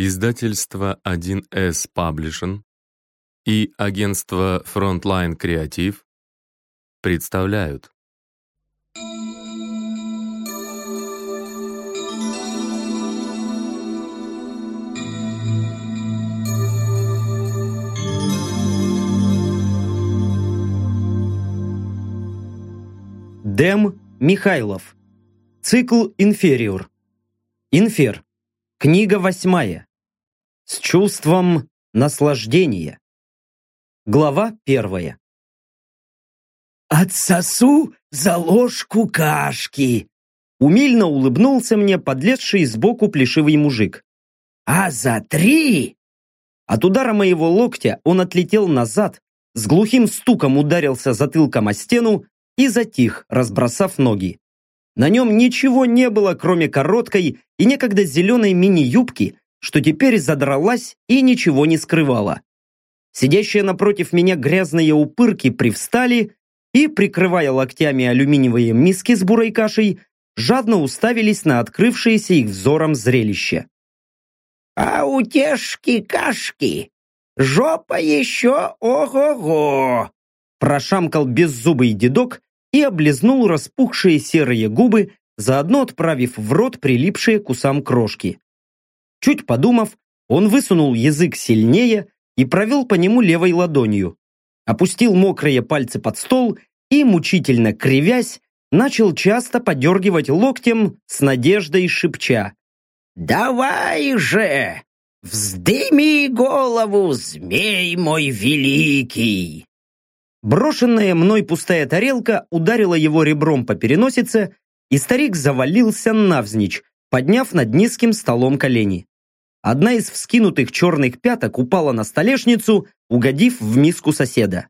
Издательство 1С Publishing и агентство Frontline Creative представляют Дэм Михайлов. Цикл «Инфериор». Инфер. Книга восьмая. С чувством наслаждения. Глава первая. «Отсосу за ложку кашки!» Умильно улыбнулся мне подлезший сбоку плешивый мужик. «А за три?» От удара моего локтя он отлетел назад, с глухим стуком ударился затылком о стену и затих, разбросав ноги. На нем ничего не было, кроме короткой и некогда зеленой мини-юбки, что теперь задралась и ничего не скрывала. Сидящие напротив меня грязные упырки привстали и, прикрывая локтями алюминиевые миски с бурой кашей, жадно уставились на открывшееся их взором зрелище. «А у тешки-кашки жопа еще ого-го!» прошамкал беззубый дедок и облизнул распухшие серые губы, заодно отправив в рот прилипшие к усам крошки. Чуть подумав, он высунул язык сильнее и провел по нему левой ладонью. Опустил мокрые пальцы под стол и, мучительно кривясь, начал часто подергивать локтем с надеждой шепча. «Давай же! Вздыми голову, змей мой великий!» Брошенная мной пустая тарелка ударила его ребром по переносице, и старик завалился навзничь, подняв над низким столом колени. Одна из вскинутых черных пяток упала на столешницу, угодив в миску соседа.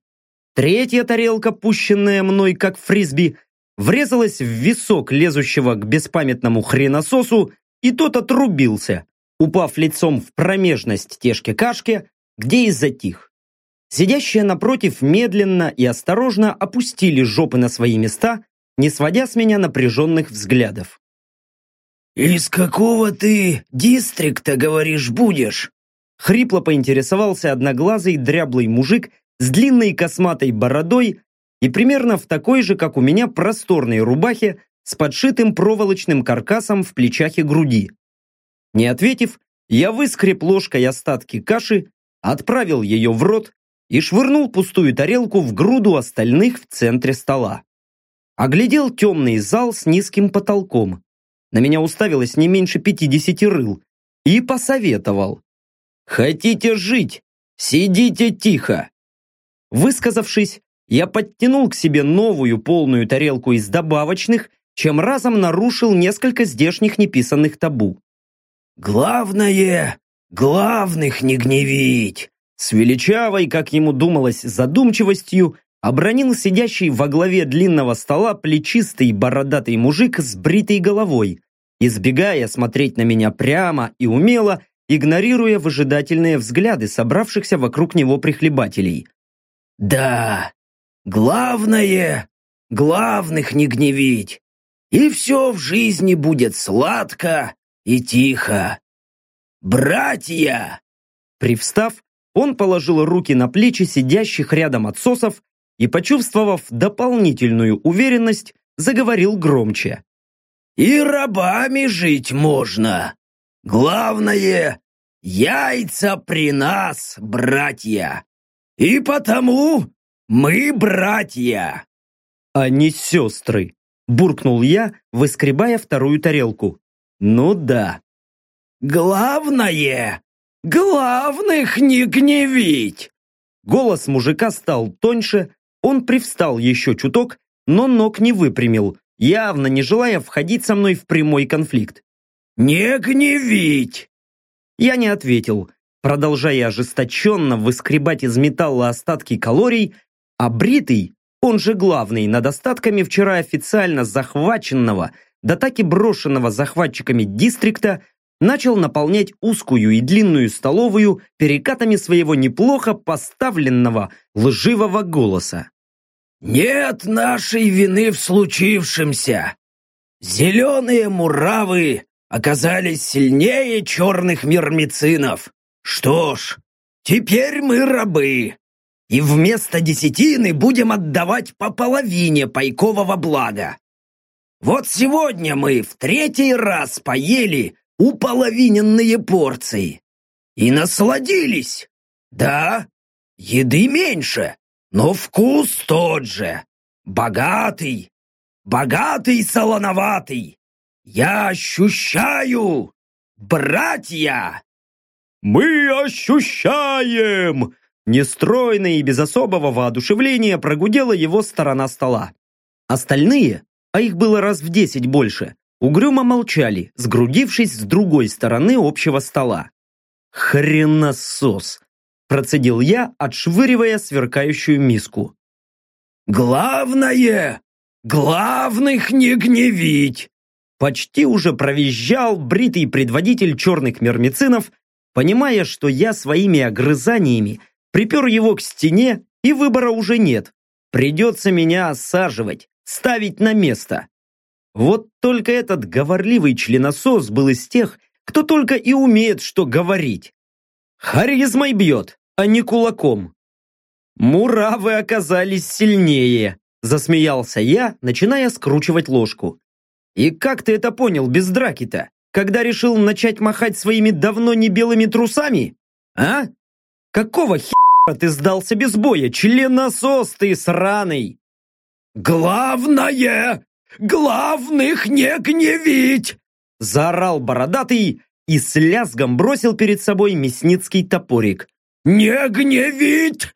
Третья тарелка, пущенная мной как фрисби, врезалась в висок лезущего к беспамятному хренососу, и тот отрубился, упав лицом в промежность тешки-кашки, где и затих. Сидящие напротив медленно и осторожно опустили жопы на свои места, не сводя с меня напряженных взглядов. «Из какого ты дистрикта, говоришь, будешь?» Хрипло поинтересовался одноглазый дряблый мужик с длинной косматой бородой и примерно в такой же, как у меня, просторной рубахе с подшитым проволочным каркасом в плечах и груди. Не ответив, я выскреб ложкой остатки каши, отправил ее в рот и швырнул пустую тарелку в груду остальных в центре стола. Оглядел темный зал с низким потолком. На меня уставилось не меньше пятидесяти рыл. И посоветовал. «Хотите жить? Сидите тихо!» Высказавшись, я подтянул к себе новую полную тарелку из добавочных, чем разом нарушил несколько здешних неписанных табу. «Главное, главных не гневить!» С величавой, как ему думалось, задумчивостью обронил сидящий во главе длинного стола плечистый бородатый мужик с бритой головой, избегая смотреть на меня прямо и умело, игнорируя выжидательные взгляды собравшихся вокруг него прихлебателей. «Да, главное, главных не гневить, и все в жизни будет сладко и тихо. Братья!» Привстав, он положил руки на плечи сидящих рядом отсосов и, почувствовав дополнительную уверенность, заговорил громче. «И рабами жить можно. Главное, яйца при нас, братья. И потому мы братья». «А не сестры», – буркнул я, выскребая вторую тарелку. «Ну да». «Главное, «Главных не гневить!» Голос мужика стал тоньше, он привстал еще чуток, но ног не выпрямил, явно не желая входить со мной в прямой конфликт. «Не гневить!» Я не ответил, продолжая ожесточенно выскребать из металла остатки калорий, а бритый, он же главный над остатками вчера официально захваченного, да так и брошенного захватчиками дистрикта, начал наполнять узкую и длинную столовую перекатами своего неплохо поставленного лживого голоса. «Нет нашей вины в случившемся. Зеленые муравы оказались сильнее черных мирмицинов. Что ж, теперь мы рабы. И вместо десятины будем отдавать по половине пайкового блага. Вот сегодня мы в третий раз поели уполовиненные порции. И насладились. Да, еды меньше, но вкус тот же. Богатый, богатый солоноватый. Я ощущаю, братья. Мы ощущаем! Нестройно и без особого воодушевления прогудела его сторона стола. Остальные, а их было раз в десять больше, угрюмо молчали, сгрудившись с другой стороны общего стола. «Хреносос!» – процедил я, отшвыривая сверкающую миску. «Главное, главных не гневить!» Почти уже провизжал бритый предводитель черных мермицинов, понимая, что я своими огрызаниями припер его к стене и выбора уже нет. Придется меня осаживать, ставить на место. Вот только этот говорливый членосос был из тех, кто только и умеет что говорить. Харизмой бьет, а не кулаком. «Муравы оказались сильнее», – засмеялся я, начиная скручивать ложку. «И как ты это понял без драки-то, когда решил начать махать своими давно не белыми трусами? А? Какого хера ты сдался без боя, членосос ты сраный?» «Главное, главных не гневить!» Заорал бородатый и с лязгом бросил перед собой мясницкий топорик. «Не гневить!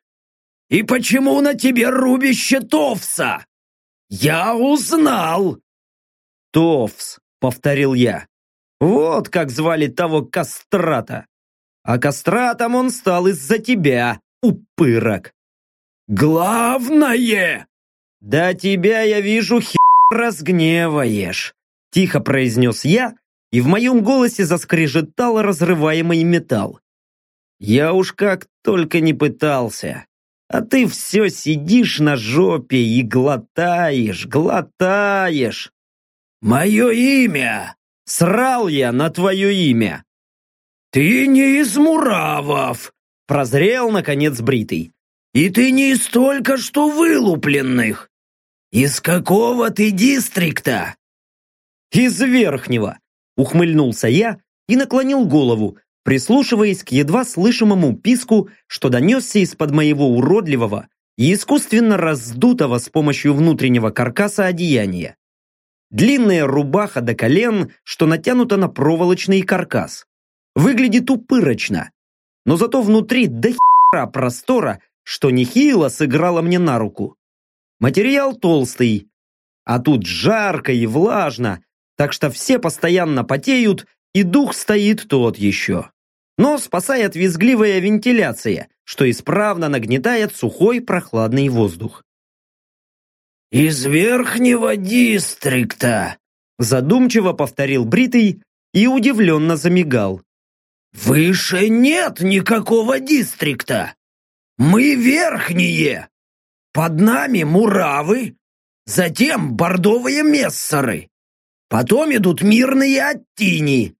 И почему на тебе рубище Товса? Я узнал!» «Товс», — повторил я. «Вот как звали того кастрата. А кастратом он стал из-за тебя, упырок». «Главное!» «Да тебя, я вижу, хер разгневаешь», — тихо произнес я, и в моем голосе заскрежетал разрываемый металл. «Я уж как только не пытался, а ты все сидишь на жопе и глотаешь, глотаешь». «Мое имя!» «Срал я на твое имя!» «Ты не из Муравов!» Прозрел, наконец, бритый. «И ты не из только что вылупленных! Из какого ты дистрикта?» «Из Верхнего!» Ухмыльнулся я и наклонил голову, прислушиваясь к едва слышимому писку, что донесся из-под моего уродливого и искусственно раздутого с помощью внутреннего каркаса одеяния. Длинная рубаха до колен, что натянута на проволочный каркас. Выглядит упырочно, но зато внутри до хера простора, что нехило сыграло мне на руку. Материал толстый, а тут жарко и влажно, так что все постоянно потеют, и дух стоит тот еще. Но спасает визгливая вентиляция, что исправно нагнетает сухой прохладный воздух. «Из верхнего дистрикта», задумчиво повторил Бритый и удивленно замигал. «Выше нет никакого дистрикта. Мы верхние. Под нами муравы, затем бордовые мессеры. Потом идут мирные оттини.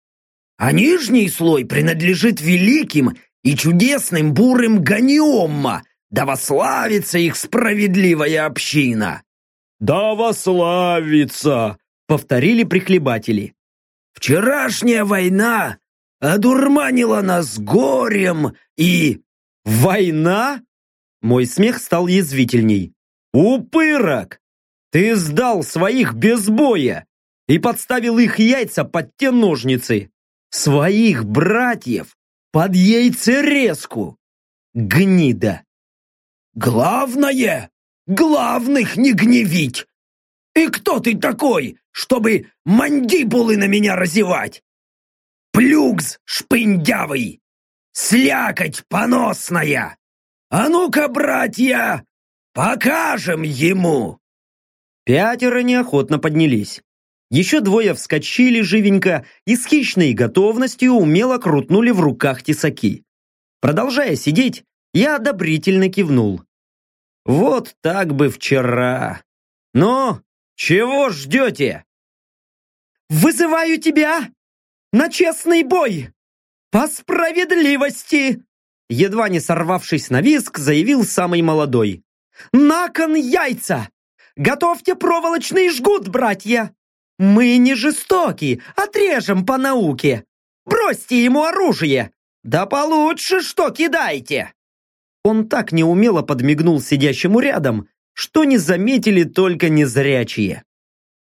А нижний слой принадлежит великим и чудесным бурым ганиомма, да вославится их справедливая община. «Да вославится!» — повторили прихлебатели. «Вчерашняя война одурманила нас горем и...» «Война?» Мой смех стал язвительней. «Упырок! Ты сдал своих без боя! и подставил их яйца под те ножницы. Своих братьев под яйцерезку. Гнида. Главное, главных не гневить. И кто ты такой, чтобы мандибулы на меня разевать? Плюгз шпындявый, слякоть поносная. А ну-ка, братья, покажем ему. Пятеро неохотно поднялись. Еще двое вскочили живенько и с хищной готовностью умело крутнули в руках тесаки. Продолжая сидеть, я одобрительно кивнул. Вот так бы вчера. Но чего ждете? «Вызываю тебя!» на честный бой! По справедливости!» Едва не сорвавшись на виск, заявил самый молодой. «На кон яйца! Готовьте проволочный жгут, братья! Мы не жестоки, отрежем по науке! Бросьте ему оружие! Да получше что кидайте!» Он так неумело подмигнул сидящему рядом, что не заметили только незрячие.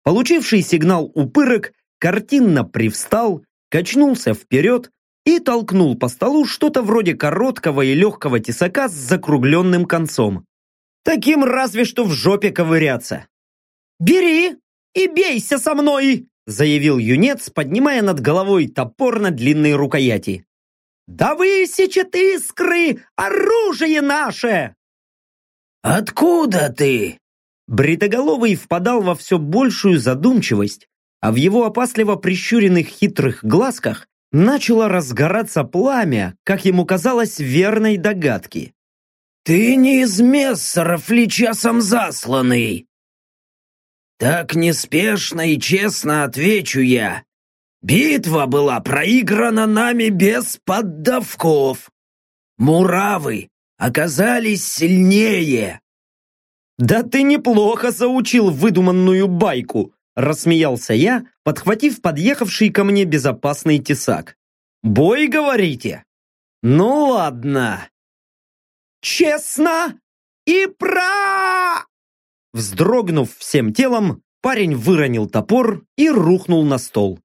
Получивший сигнал упырок картинно привстал, качнулся вперед и толкнул по столу что-то вроде короткого и легкого тесака с закругленным концом. Таким разве что в жопе ковыряться. «Бери и бейся со мной!» заявил юнец, поднимая над головой топор на длинной рукояти. «Да высечет искры оружие наше!» «Откуда ты?» Бритоголовый впадал во все большую задумчивость, а в его опасливо прищуренных хитрых глазках начало разгораться пламя, как ему казалось, верной догадки. «Ты не из мессеров ли часом засланный?» «Так неспешно и честно отвечу я. Битва была проиграна нами без поддавков. Муравы оказались сильнее». «Да ты неплохо заучил выдуманную байку!» Рассмеялся я, подхватив подъехавший ко мне безопасный тесак. «Бой, говорите?» «Ну ладно!» «Честно и про...» Вздрогнув всем телом, парень выронил топор и рухнул на стол.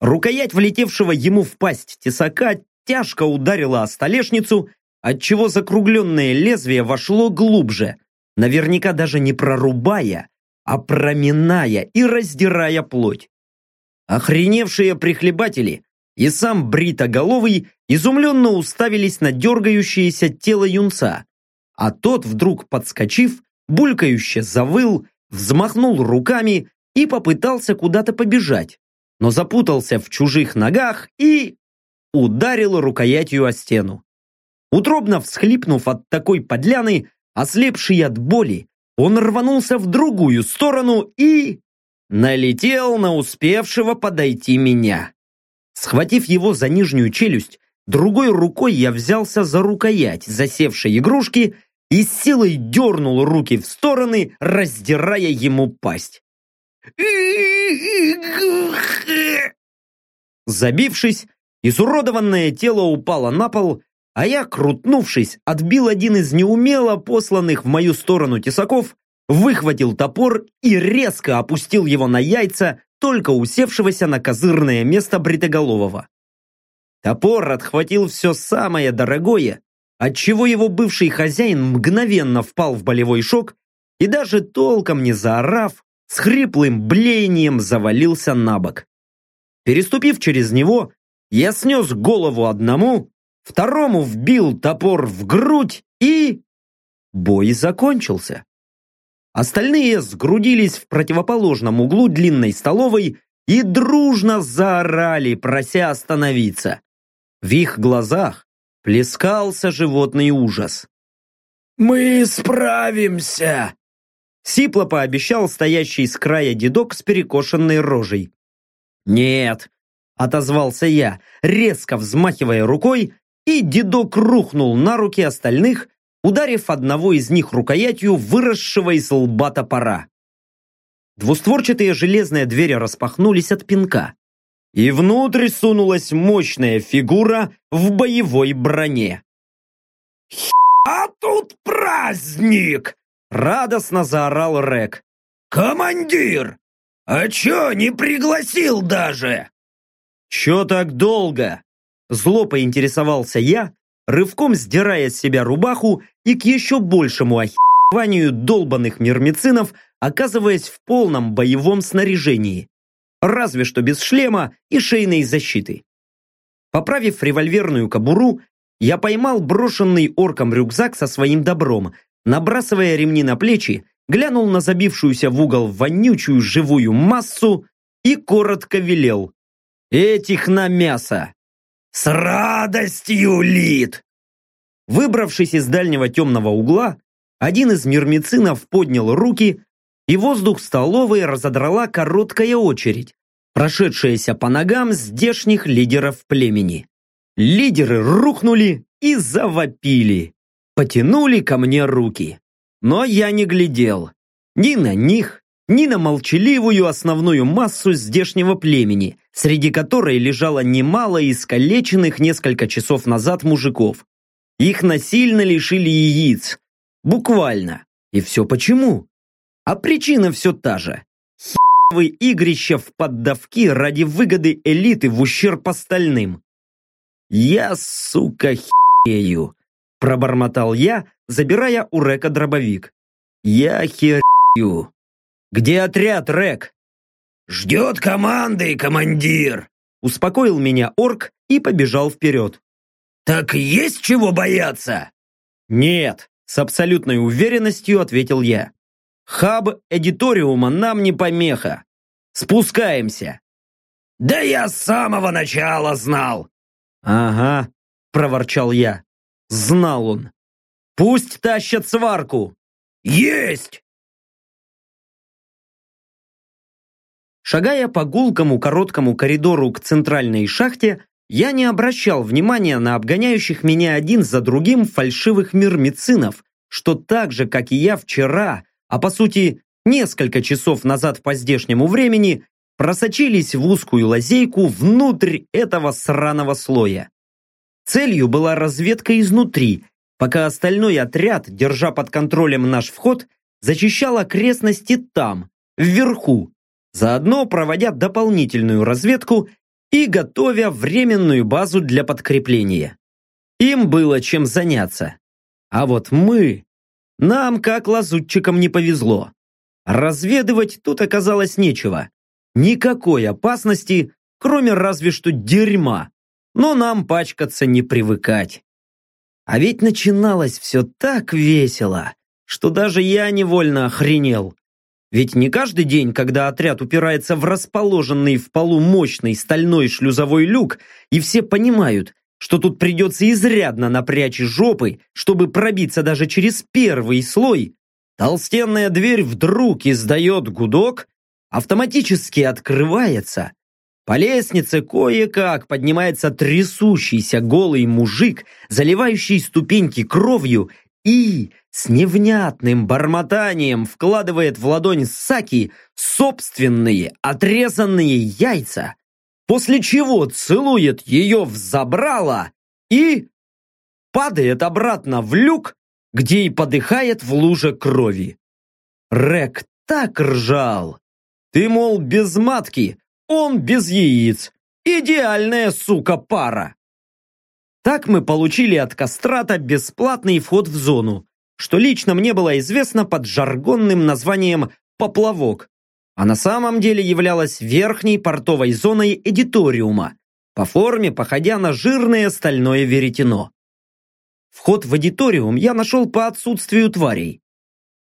Рукоять влетевшего ему в пасть тесака тяжко ударила о столешницу, отчего закругленное лезвие вошло глубже, наверняка даже не прорубая, а проминая и раздирая плоть. Охреневшие прихлебатели и сам бритоголовый изумленно уставились на дергающееся тело юнца, а тот, вдруг подскочив, булькающе завыл, взмахнул руками и попытался куда-то побежать, но запутался в чужих ногах и ударил рукоятью о стену. Утробно всхлипнув от такой подляны, ослепший от боли, он рванулся в другую сторону и... налетел на успевшего подойти меня. Схватив его за нижнюю челюсть, другой рукой я взялся за рукоять засевшей игрушки и с силой дернул руки в стороны, раздирая ему пасть. Забившись, изуродованное тело упало на пол, а я, крутнувшись, отбил один из неумело посланных в мою сторону тесаков, выхватил топор и резко опустил его на яйца, только усевшегося на козырное место бритоголового. Топор отхватил все самое дорогое, отчего его бывший хозяин мгновенно впал в болевой шок и даже толком не заорав, с хриплым блеянием завалился на бок. Переступив через него, я снес голову одному, второму вбил топор в грудь и... Бой закончился. Остальные сгрудились в противоположном углу длинной столовой и дружно заорали, прося остановиться. В их глазах плескался животный ужас. «Мы справимся!» Сипло пообещал стоящий с края дедок с перекошенной рожей. «Нет!» – отозвался я, резко взмахивая рукой и дедок рухнул на руки остальных, ударив одного из них рукоятью выросшего из лба топора. Двустворчатые железные двери распахнулись от пинка, и внутрь сунулась мощная фигура в боевой броне. «А тут праздник!» — радостно заорал Рек. «Командир! А чё не пригласил даже?» «Чё так долго?» Зло поинтересовался я, рывком сдирая с себя рубаху и к еще большему охереванию долбанных мирмицинов, оказываясь в полном боевом снаряжении. Разве что без шлема и шейной защиты. Поправив револьверную кобуру, я поймал брошенный орком рюкзак со своим добром, набрасывая ремни на плечи, глянул на забившуюся в угол вонючую живую массу и коротко велел. «Этих на мясо!» «С радостью, Лид!» Выбравшись из дальнего темного угла, один из мирмицинов поднял руки, и воздух столовой разодрала короткая очередь, прошедшаяся по ногам здешних лидеров племени. Лидеры рухнули и завопили. Потянули ко мне руки. Но я не глядел. Ни на них, ни на молчаливую основную массу здешнего племени, среди которой лежало немало искалеченных несколько часов назад мужиков. Их насильно лишили яиц. Буквально. И все почему? А причина все та же. Хи***вы игрища в поддавки ради выгоды элиты в ущерб остальным. Я, сука, хею, пробормотал я, забирая у Река дробовик. Я херю. Где отряд, Рек? Ждет команды, командир. Успокоил меня орк и побежал вперед. Так есть чего бояться? Нет, с абсолютной уверенностью ответил я. Хаб эдиториума нам не помеха. Спускаемся. Да я с самого начала знал. Ага, проворчал я. Знал он. Пусть тащат сварку. Есть! Шагая по гулкому короткому коридору к центральной шахте, я не обращал внимания на обгоняющих меня один за другим фальшивых мирмицинов, что так же, как и я вчера, а по сути несколько часов назад по здешнему времени, просочились в узкую лазейку внутрь этого сраного слоя. Целью была разведка изнутри, пока остальной отряд, держа под контролем наш вход, зачищал окрестности там, вверху, заодно проводя дополнительную разведку и готовя временную базу для подкрепления. Им было чем заняться. А вот мы... Нам, как лазутчикам, не повезло. Разведывать тут оказалось нечего. Никакой опасности, кроме разве что дерьма. Но нам пачкаться не привыкать. А ведь начиналось все так весело, что даже я невольно охренел. Ведь не каждый день, когда отряд упирается в расположенный в полу мощный стальной шлюзовой люк, и все понимают, что тут придется изрядно напрячь жопы, чтобы пробиться даже через первый слой, толстенная дверь вдруг издает гудок, автоматически открывается, по лестнице кое-как поднимается трясущийся голый мужик, заливающий ступеньки кровью и с невнятным бормотанием вкладывает в ладонь Саки собственные отрезанные яйца, после чего целует ее в забрало и падает обратно в люк, где и подыхает в луже крови. Рек так ржал. Ты, мол, без матки, он без яиц. Идеальная, сука, пара. Так мы получили от Кастрата бесплатный вход в зону, что лично мне было известно под жаргонным названием «поплавок», а на самом деле являлась верхней портовой зоной эдиториума, по форме походя на жирное стальное веретено. Вход в эдиториум я нашел по отсутствию тварей.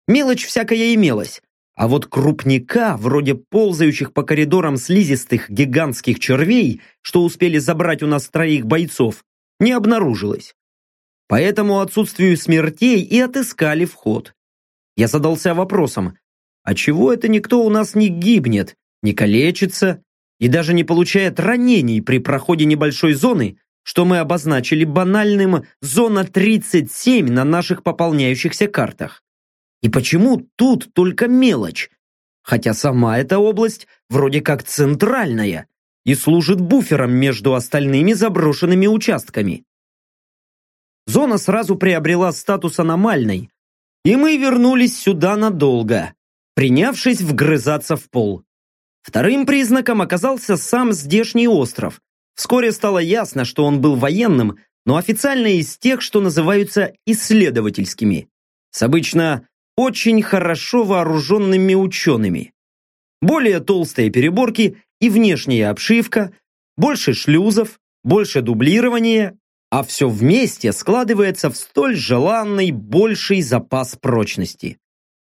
Мелочь всякая имелась, а вот крупника, вроде ползающих по коридорам слизистых гигантских червей, что успели забрать у нас троих бойцов, не обнаружилось. Поэтому отсутствию смертей и отыскали вход. Я задался вопросом, а чего это никто у нас не гибнет, не калечится и даже не получает ранений при проходе небольшой зоны, что мы обозначили банальным «зона 37» на наших пополняющихся картах? И почему тут только мелочь? Хотя сама эта область вроде как центральная и служит буфером между остальными заброшенными участками. Зона сразу приобрела статус аномальной, и мы вернулись сюда надолго, принявшись вгрызаться в пол. Вторым признаком оказался сам здешний остров. Вскоре стало ясно, что он был военным, но официально из тех, что называются исследовательскими. С обычно очень хорошо вооруженными учеными. Более толстые переборки и внешняя обшивка, больше шлюзов, больше дублирования, а все вместе складывается в столь желанный больший запас прочности.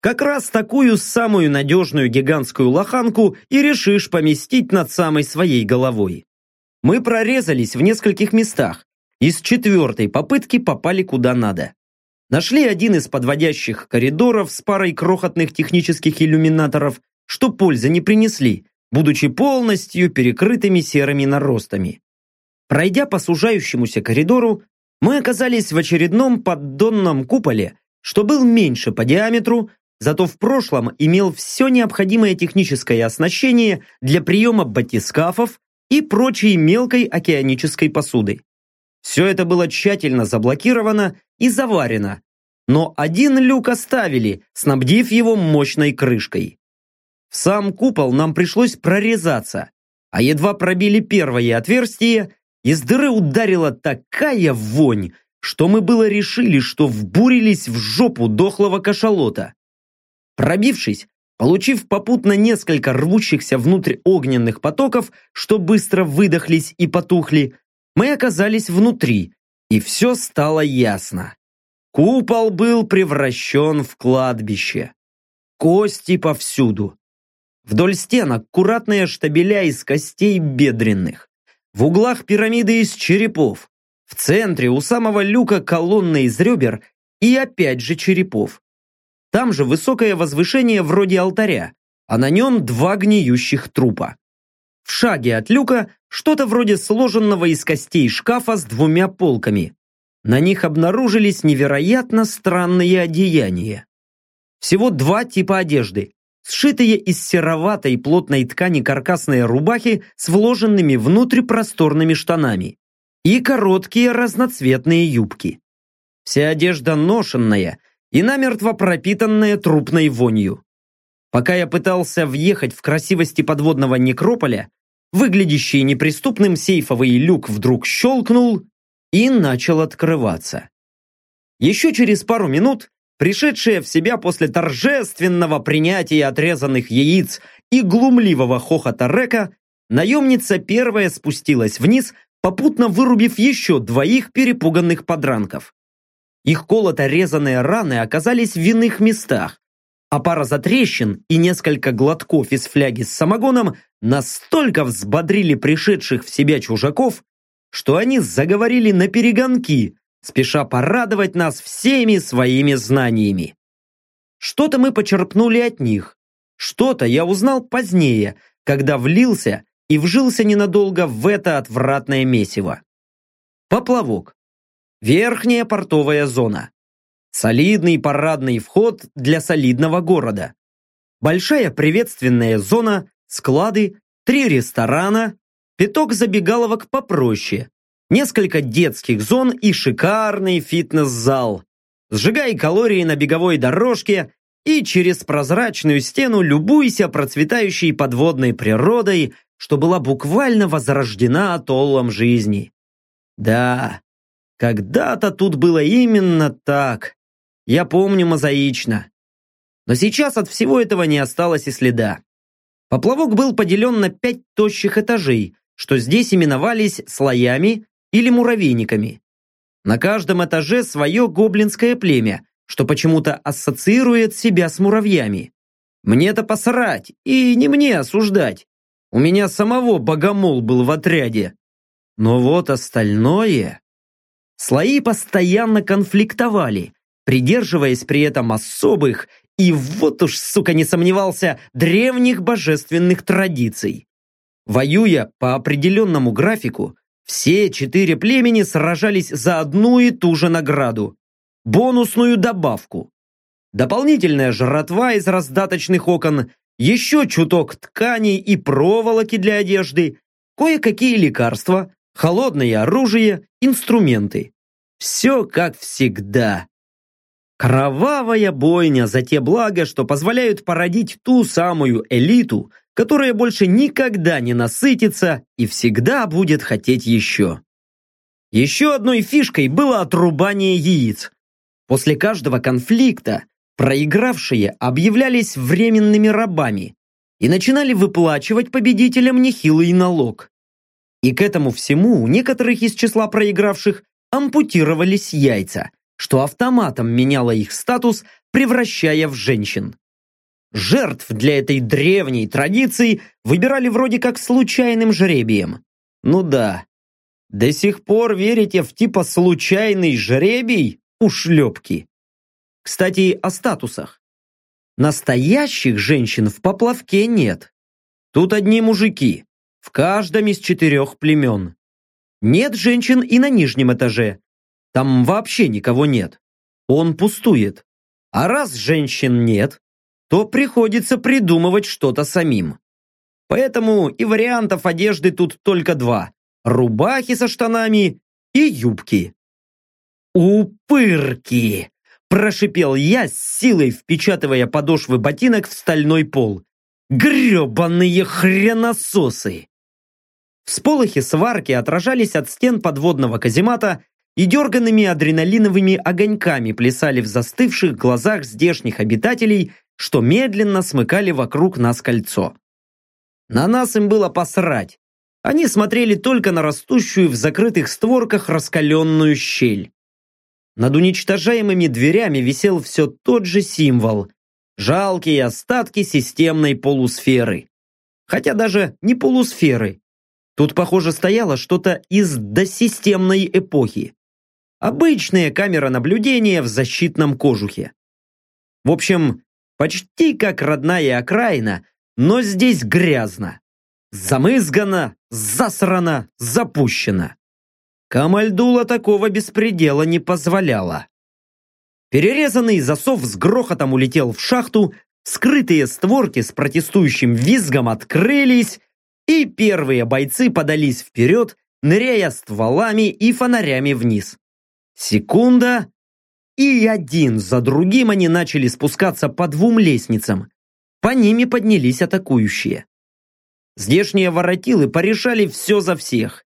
Как раз такую самую надежную гигантскую лоханку и решишь поместить над самой своей головой. Мы прорезались в нескольких местах, и с четвертой попытки попали куда надо. Нашли один из подводящих коридоров с парой крохотных технических иллюминаторов, что пользы не принесли, будучи полностью перекрытыми серыми наростами. Пройдя по сужающемуся коридору, мы оказались в очередном поддонном куполе, что был меньше по диаметру, зато в прошлом имел все необходимое техническое оснащение для приема батискафов и прочей мелкой океанической посуды. Все это было тщательно заблокировано и заварено, но один люк оставили, снабдив его мощной крышкой. В сам купол нам пришлось прорезаться, а едва пробили первое отверстие, из дыры ударила такая вонь, что мы было решили, что вбурились в жопу дохлого кашалота. Пробившись, получив попутно несколько рвущихся внутрь огненных потоков, что быстро выдохлись и потухли, мы оказались внутри, и все стало ясно. Купол был превращен в кладбище. Кости повсюду. Вдоль стен аккуратные штабеля из костей бедренных. В углах пирамиды из черепов. В центре у самого люка колонны из ребер и опять же черепов. Там же высокое возвышение вроде алтаря, а на нем два гниющих трупа. В шаге от люка что-то вроде сложенного из костей шкафа с двумя полками. На них обнаружились невероятно странные одеяния. Всего два типа одежды. Сшитые из сероватой плотной ткани каркасные рубахи с вложенными внутрь просторными штанами. И короткие разноцветные юбки. Вся одежда ношенная и намертво пропитанная трупной вонью. Пока я пытался въехать в красивости подводного некрополя, выглядящий неприступным сейфовый люк вдруг щелкнул и начал открываться. Еще через пару минут, пришедшая в себя после торжественного принятия отрезанных яиц и глумливого хохота Река, наемница первая спустилась вниз, попутно вырубив еще двоих перепуганных подранков. Их колото-резанные раны оказались в иных местах, а пара затрещин и несколько глотков из фляги с самогоном настолько взбодрили пришедших в себя чужаков, что они заговорили на перегонки, спеша порадовать нас всеми своими знаниями. Что-то мы почерпнули от них, что-то я узнал позднее, когда влился и вжился ненадолго в это отвратное месиво. Поплавок. Верхняя портовая зона. Солидный парадный вход для солидного города. Большая приветственная зона, склады, три ресторана, пяток забегаловок попроще, несколько детских зон и шикарный фитнес-зал. Сжигай калории на беговой дорожке и через прозрачную стену любуйся процветающей подводной природой, что была буквально возрождена атоллом жизни. Да, когда-то тут было именно так. Я помню мозаично. Но сейчас от всего этого не осталось и следа. Поплавок был поделен на пять тощих этажей, что здесь именовались слоями или муравейниками. На каждом этаже свое гоблинское племя, что почему-то ассоциирует себя с муравьями. Мне-то посрать, и не мне осуждать. У меня самого богомол был в отряде. Но вот остальное... Слои постоянно конфликтовали, придерживаясь при этом особых и вот уж, сука, не сомневался, древних божественных традиций. Воюя по определенному графику, все четыре племени сражались за одну и ту же награду – бонусную добавку. Дополнительная жратва из раздаточных окон, еще чуток тканей и проволоки для одежды, кое-какие лекарства, холодное оружие, инструменты. Все как всегда. Кровавая бойня за те блага, что позволяют породить ту самую элиту, которая больше никогда не насытится и всегда будет хотеть еще. Еще одной фишкой было отрубание яиц. После каждого конфликта проигравшие объявлялись временными рабами и начинали выплачивать победителям нехилый налог. И к этому всему у некоторых из числа проигравших ампутировались яйца – что автоматом меняло их статус, превращая в женщин. Жертв для этой древней традиции выбирали вроде как случайным жребием. Ну да, до сих пор верите в типа случайный жребий? Ушлепки. Кстати, о статусах. Настоящих женщин в поплавке нет. Тут одни мужики, в каждом из четырех племен. Нет женщин и на нижнем этаже. Там вообще никого нет. Он пустует. А раз женщин нет, то приходится придумывать что-то самим. Поэтому и вариантов одежды тут только два. Рубахи со штанами и юбки. «Упырки!» – прошипел я, с силой впечатывая подошвы ботинок в стальной пол. «Гребаные хренососы!» Всполохи сварки отражались от стен подводного каземата и дерганными адреналиновыми огоньками плясали в застывших глазах здешних обитателей, что медленно смыкали вокруг нас кольцо. На нас им было посрать. Они смотрели только на растущую в закрытых створках раскаленную щель. Над уничтожаемыми дверями висел все тот же символ – жалкие остатки системной полусферы. Хотя даже не полусферы. Тут, похоже, стояло что-то из досистемной эпохи. Обычная камера наблюдения в защитном кожухе. В общем, почти как родная окраина, но здесь грязно. Замызгано, засрано, запущено. Камальдула такого беспредела не позволяла. Перерезанный засов с грохотом улетел в шахту, скрытые створки с протестующим визгом открылись, и первые бойцы подались вперед, ныряя стволами и фонарями вниз. Секунда, и один за другим они начали спускаться по двум лестницам. По ними поднялись атакующие. Здешние воротилы порешали все за всех.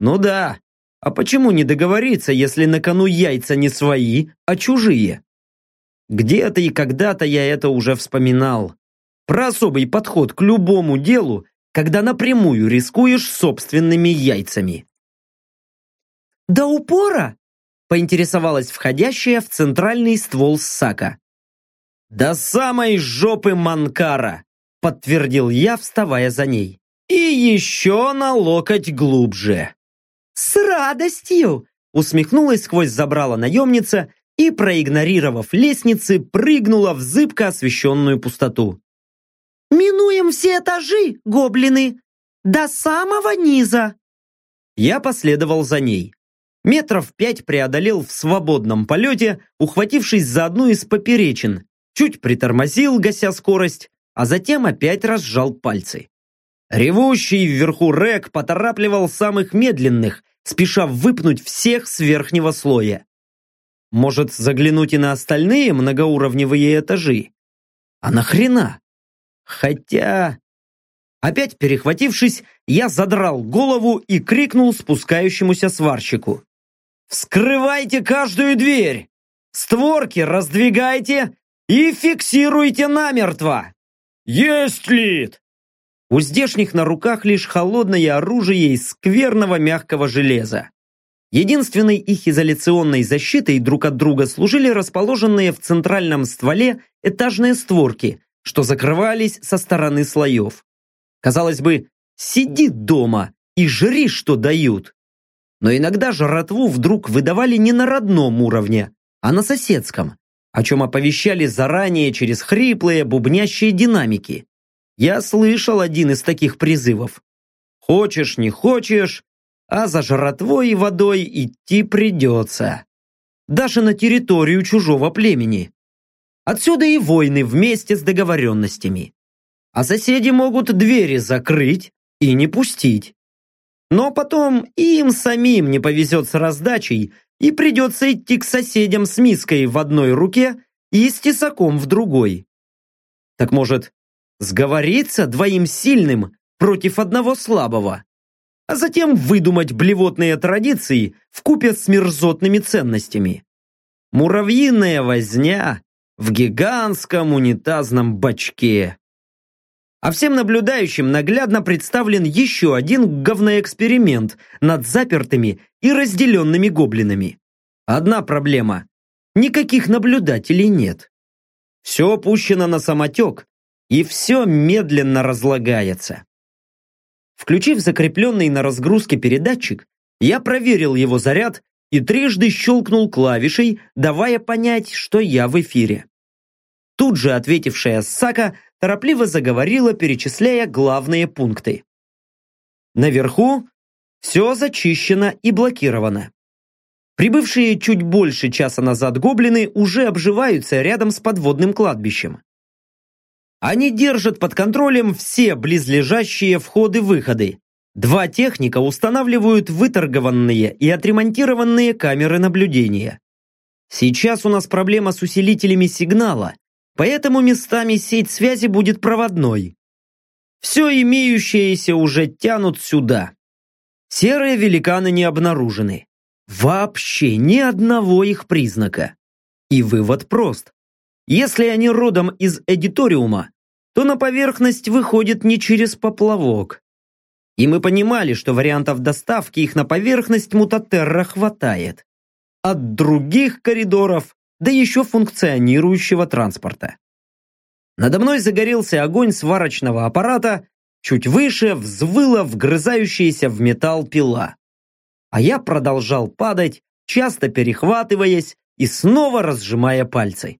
Ну да, а почему не договориться, если на кону яйца не свои, а чужие? Где-то и когда-то я это уже вспоминал. Про особый подход к любому делу, когда напрямую рискуешь собственными яйцами. «До упора?» – поинтересовалась входящая в центральный ствол Сака. «До самой жопы Манкара!» – подтвердил я, вставая за ней. «И еще на локоть глубже!» «С радостью!» усмехнулась сквозь забрала наемница и, проигнорировав лестницы, прыгнула в зыбко освещенную пустоту. «Минуем все этажи, гоблины! До самого низа!» Я последовал за ней. Метров пять преодолел в свободном полете, ухватившись за одну из поперечин, чуть притормозил, гася скорость, а затем опять разжал пальцы. Ревущий вверху Рек поторапливал самых медленных, спеша выпнуть всех с верхнего слоя. Может, заглянуть и на остальные многоуровневые этажи? А нахрена? Хотя... Опять перехватившись, я задрал голову и крикнул спускающемуся сварщику. «Вскрывайте каждую дверь! Створки раздвигайте и фиксируйте намертво!» «Есть, Лид!» У здешних на руках лишь холодное оружие из скверного мягкого железа. Единственной их изоляционной защитой друг от друга служили расположенные в центральном стволе этажные створки, что закрывались со стороны слоев. Казалось бы, сиди дома и жри, что дают. Но иногда жратву вдруг выдавали не на родном уровне, а на соседском, о чем оповещали заранее через хриплые бубнящие динамики. Я слышал один из таких призывов. Хочешь, не хочешь, а за жратвой и водой идти придется. Даже на территорию чужого племени. Отсюда и войны вместе с договоренностями. А соседи могут двери закрыть и не пустить. Но потом им самим не повезет с раздачей, и придется идти к соседям с миской в одной руке и с тесаком в другой. Так может, сговориться двоим сильным против одного слабого, а затем выдумать блевотные традиции в купе с мерзотными ценностями. Муравьиная возня в гигантском унитазном бачке. А всем наблюдающим наглядно представлен еще один говноэксперимент над запертыми и разделенными гоблинами. Одна проблема – никаких наблюдателей нет. Все опущено на самотек, и все медленно разлагается. Включив закрепленный на разгрузке передатчик, я проверил его заряд и трижды щелкнул клавишей, давая понять, что я в эфире. Тут же ответившая Сака торопливо заговорила, перечисляя главные пункты. Наверху все зачищено и блокировано. Прибывшие чуть больше часа назад гоблины уже обживаются рядом с подводным кладбищем. Они держат под контролем все близлежащие входы-выходы. Два техника устанавливают выторгованные и отремонтированные камеры наблюдения. Сейчас у нас проблема с усилителями сигнала, поэтому местами сеть связи будет проводной. Все имеющееся уже тянут сюда. Серые великаны не обнаружены. Вообще ни одного их признака. И вывод прост. Если они родом из эдиториума, то на поверхность выходит не через поплавок. И мы понимали, что вариантов доставки их на поверхность мутатерра хватает. От других коридоров, да еще функционирующего транспорта. Надо мной загорелся огонь сварочного аппарата, чуть выше взвыла вгрызающаяся в металл пила а я продолжал падать, часто перехватываясь и снова разжимая пальцы.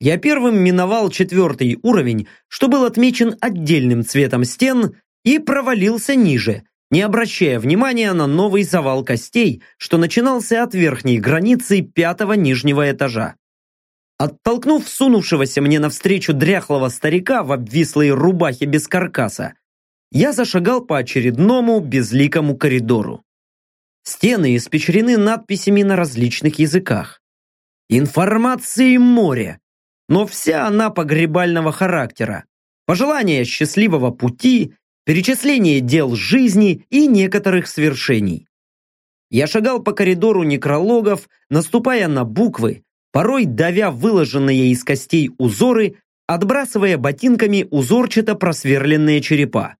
Я первым миновал четвертый уровень, что был отмечен отдельным цветом стен, и провалился ниже, не обращая внимания на новый завал костей, что начинался от верхней границы пятого нижнего этажа. Оттолкнув сунувшегося мне навстречу дряхлого старика в обвислой рубахе без каркаса, я зашагал по очередному безликому коридору. Стены испечрены надписями на различных языках. Информации море, но вся она погребального характера. Пожелания счастливого пути, перечисление дел жизни и некоторых свершений. Я шагал по коридору некрологов, наступая на буквы, порой давя выложенные из костей узоры, отбрасывая ботинками узорчато просверленные черепа.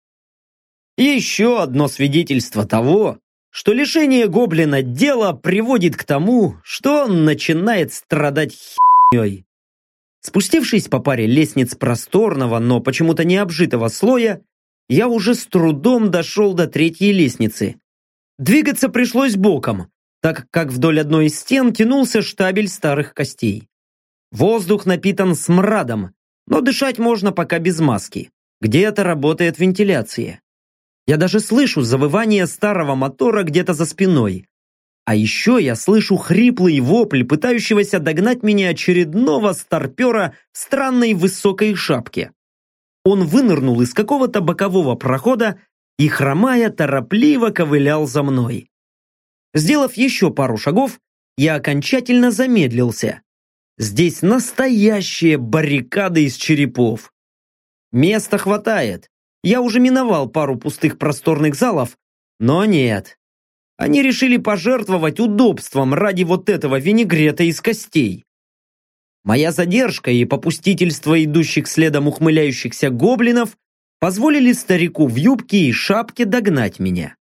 Еще одно свидетельство того, что лишение гоблина дела приводит к тому, что он начинает страдать херней. Спустившись по паре лестниц просторного, но почему-то не обжитого слоя, я уже с трудом дошел до третьей лестницы. Двигаться пришлось боком, так как вдоль одной из стен тянулся штабель старых костей. Воздух напитан смрадом, но дышать можно пока без маски. Где-то работает вентиляция. Я даже слышу завывание старого мотора где-то за спиной. А еще я слышу хриплый вопль, пытающегося догнать меня очередного старпера в странной высокой шапке. Он вынырнул из какого-то бокового прохода и, хромая, торопливо ковылял за мной. Сделав еще пару шагов, я окончательно замедлился. Здесь настоящие баррикады из черепов. Места хватает, я уже миновал пару пустых просторных залов, но нет. Они решили пожертвовать удобством ради вот этого винегрета из костей. Моя задержка и попустительство идущих следом ухмыляющихся гоблинов позволили старику в юбке и шапке догнать меня.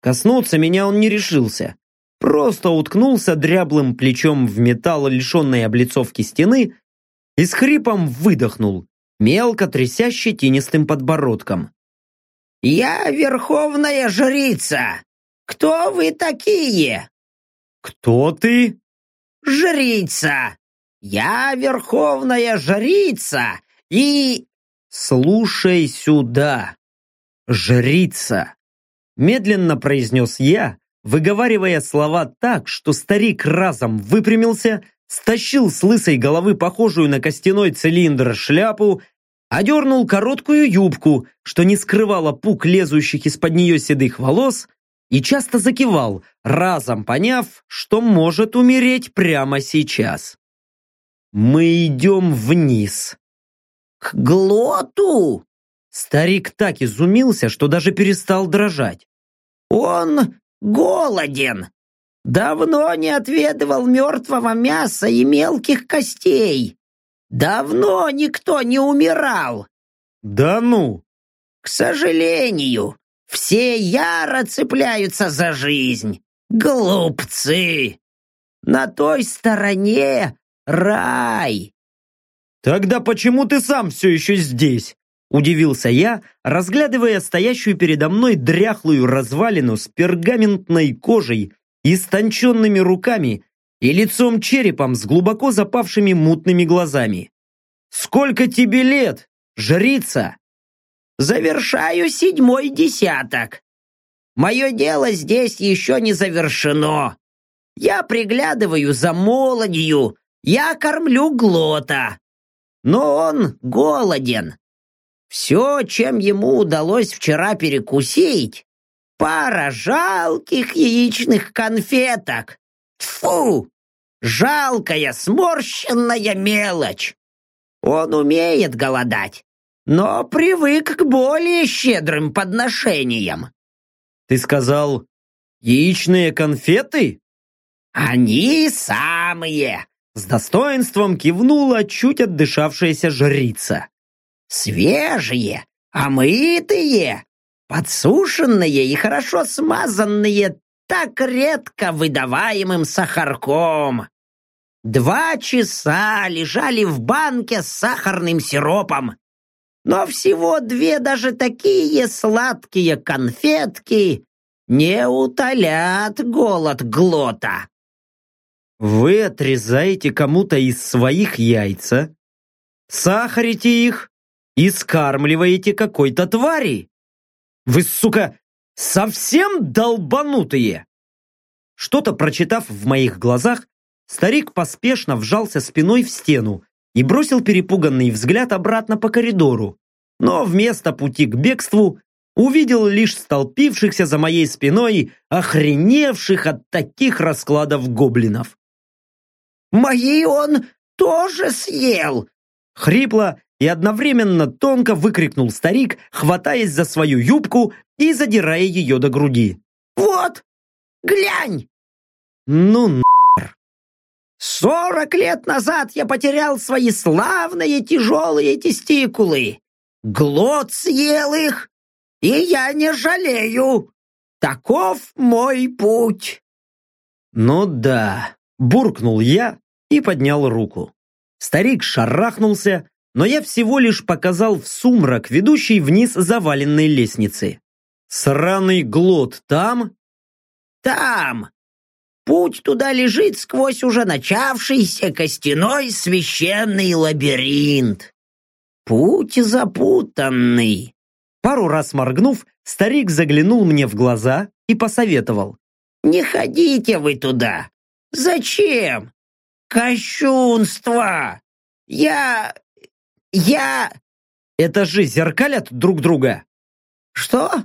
Коснуться меня он не решился. Просто уткнулся дряблым плечом в металл лишенной облицовки стены и с хрипом выдохнул, мелко тряся щетинистым подбородком. «Я верховная жрица! Кто вы такие?» «Кто ты?» «Жрица! Я верховная жрица и...» «Слушай сюда, жрица!» Медленно произнес я, выговаривая слова так, что старик разом выпрямился стащил с лысой головы похожую на костяной цилиндр шляпу, одернул короткую юбку, что не скрывала пук лезущих из-под нее седых волос, и часто закивал, разом поняв, что может умереть прямо сейчас. «Мы идем вниз». «К глоту?» Старик так изумился, что даже перестал дрожать. «Он голоден. Давно не отведывал мертвого мяса и мелких костей. Давно никто не умирал. Да ну! К сожалению, все яро цепляются за жизнь. Глупцы! На той стороне рай. Тогда почему ты сам все еще здесь? Удивился я, разглядывая стоящую передо мной дряхлую развалину с пергаментной кожей истонченными руками и лицом-черепом с глубоко запавшими мутными глазами. Сколько тебе лет, жрица? Завершаю седьмой десяток. Мое дело здесь еще не завершено. Я приглядываю за молодью, я кормлю глота. Но он голоден. Все, чем ему удалось вчера перекусить, пара жалких яичных конфеток. Фу! Жалкая, сморщенная мелочь. Он умеет голодать, но привык к более щедрым подношениям. Ты сказал, яичные конфеты? Они самые! С достоинством кивнула чуть отдышавшаяся жрица. Свежие, омытые, подсушенные и хорошо смазанные так редко выдаваемым сахарком. Два часа лежали в банке с сахарным сиропом. Но всего две даже такие сладкие конфетки не утолят голод глота. Вы отрезаете кому-то из своих яйца, сахарите их и скармливаете какой-то твари. Вы, сука, совсем долбанутые!» Что-то прочитав в моих глазах, старик поспешно вжался спиной в стену и бросил перепуганный взгляд обратно по коридору, но вместо пути к бегству увидел лишь столпившихся за моей спиной охреневших от таких раскладов гоблинов. «Мои он тоже съел!» Хрипло и одновременно тонко выкрикнул старик, хватаясь за свою юбку и задирая ее до груди. «Вот! Глянь!» «Ну нахер!» «Сорок лет назад я потерял свои славные тяжелые тестикулы. Глот съел их, и я не жалею. Таков мой путь!» «Ну да», – буркнул я и поднял руку. Старик шарахнулся, но я всего лишь показал в сумрак, ведущий вниз заваленной лестницы. «Сраный глот там?» «Там! Путь туда лежит сквозь уже начавшийся костяной священный лабиринт. Путь запутанный». Пару раз моргнув, старик заглянул мне в глаза и посоветовал. «Не ходите вы туда! Зачем? Кощунство! Я я...» «Это же зеркалят друг друга!» «Что?»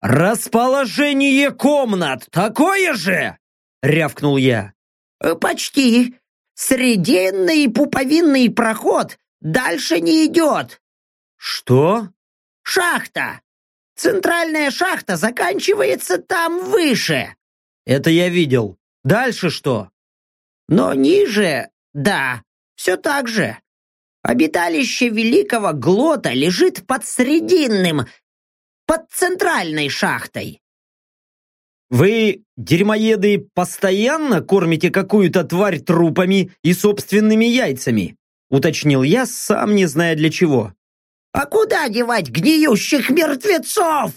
«Расположение комнат такое же!» — рявкнул я. «Э, «Почти. Срединный пуповинный проход дальше не идет». «Что?» «Шахта. Центральная шахта заканчивается там выше». «Это я видел. Дальше что?» «Но ниже, да, все так же. Обиталище великого Глота лежит под Срединным, под центральной шахтой. Вы, дерьмоеды, постоянно кормите какую-то тварь трупами и собственными яйцами? Уточнил я, сам не зная для чего. А куда девать гниющих мертвецов?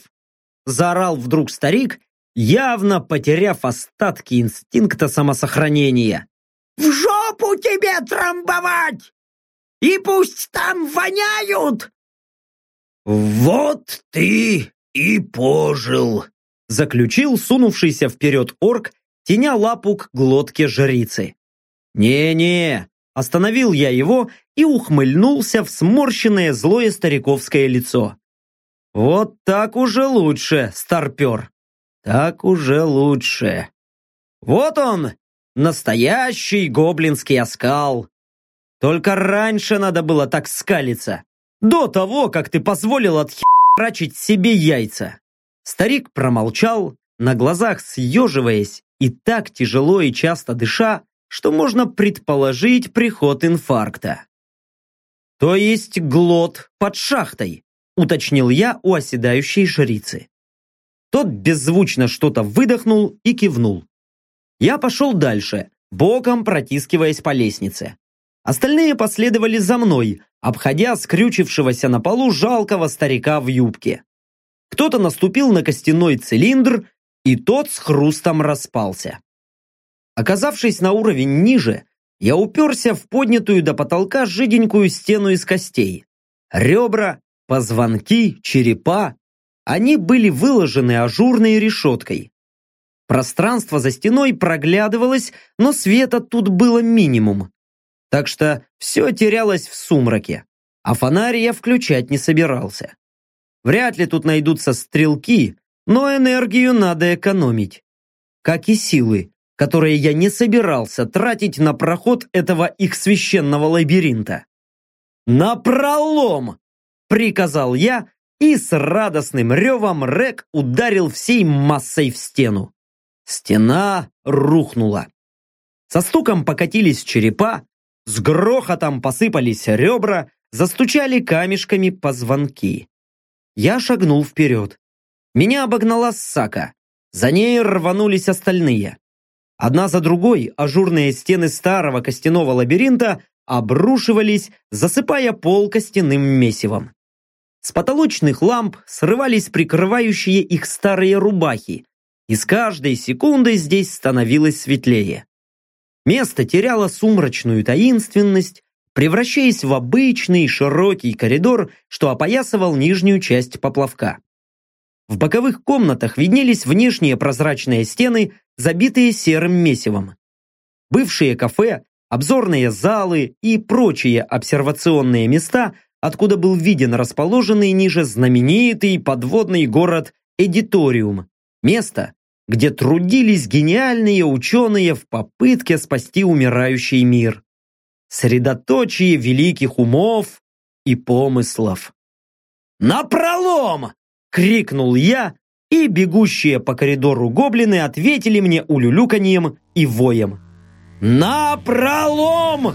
Заорал вдруг старик, явно потеряв остатки инстинкта самосохранения. В жопу тебе трамбовать! И пусть там воняют!» «Вот ты и пожил!» Заключил сунувшийся вперед орк, теня лапу к глотке жрицы. «Не-не!» Остановил я его и ухмыльнулся в сморщенное злое стариковское лицо. «Вот так уже лучше, старпер! Так уже лучше! Вот он, настоящий гоблинский оскал! Только раньше надо было так скалиться. До того, как ты позволил отхерачить себе яйца. Старик промолчал, на глазах съеживаясь и так тяжело и часто дыша, что можно предположить приход инфаркта. То есть глот под шахтой, уточнил я у оседающей жрицы. Тот беззвучно что-то выдохнул и кивнул. Я пошел дальше, боком протискиваясь по лестнице. Остальные последовали за мной, обходя скрючившегося на полу жалкого старика в юбке. Кто-то наступил на костяной цилиндр, и тот с хрустом распался. Оказавшись на уровень ниже, я уперся в поднятую до потолка жиденькую стену из костей. Ребра, позвонки, черепа. Они были выложены ажурной решеткой. Пространство за стеной проглядывалось, но света тут было минимум. Так что все терялось в сумраке, а фонарь я включать не собирался. Вряд ли тут найдутся стрелки, но энергию надо экономить. Как и силы, которые я не собирался тратить на проход этого их священного лабиринта. «Напролом!» – приказал я, и с радостным ревом Рек ударил всей массой в стену. Стена рухнула. Со стуком покатились черепа, с грохотом посыпались ребра, застучали камешками позвонки. Я шагнул вперед. Меня обогнала Сака. За ней рванулись остальные. Одна за другой ажурные стены старого костяного лабиринта обрушивались, засыпая пол костяным месивом. С потолочных ламп срывались прикрывающие их старые рубахи, и с каждой секундой здесь становилось светлее. Место теряло сумрачную таинственность, превращаясь в обычный широкий коридор, что опоясывал нижнюю часть поплавка. В боковых комнатах виднелись внешние прозрачные стены, забитые серым месивом. Бывшие кафе, обзорные залы и прочие обсервационные места, откуда был виден расположенный ниже знаменитый подводный город Эдиториум. Место, где трудились гениальные ученые в попытке спасти умирающий мир. Средоточие великих умов и помыслов. «Напролом!» — крикнул я, и бегущие по коридору гоблины ответили мне улюлюканьем и воем. «Напролом!»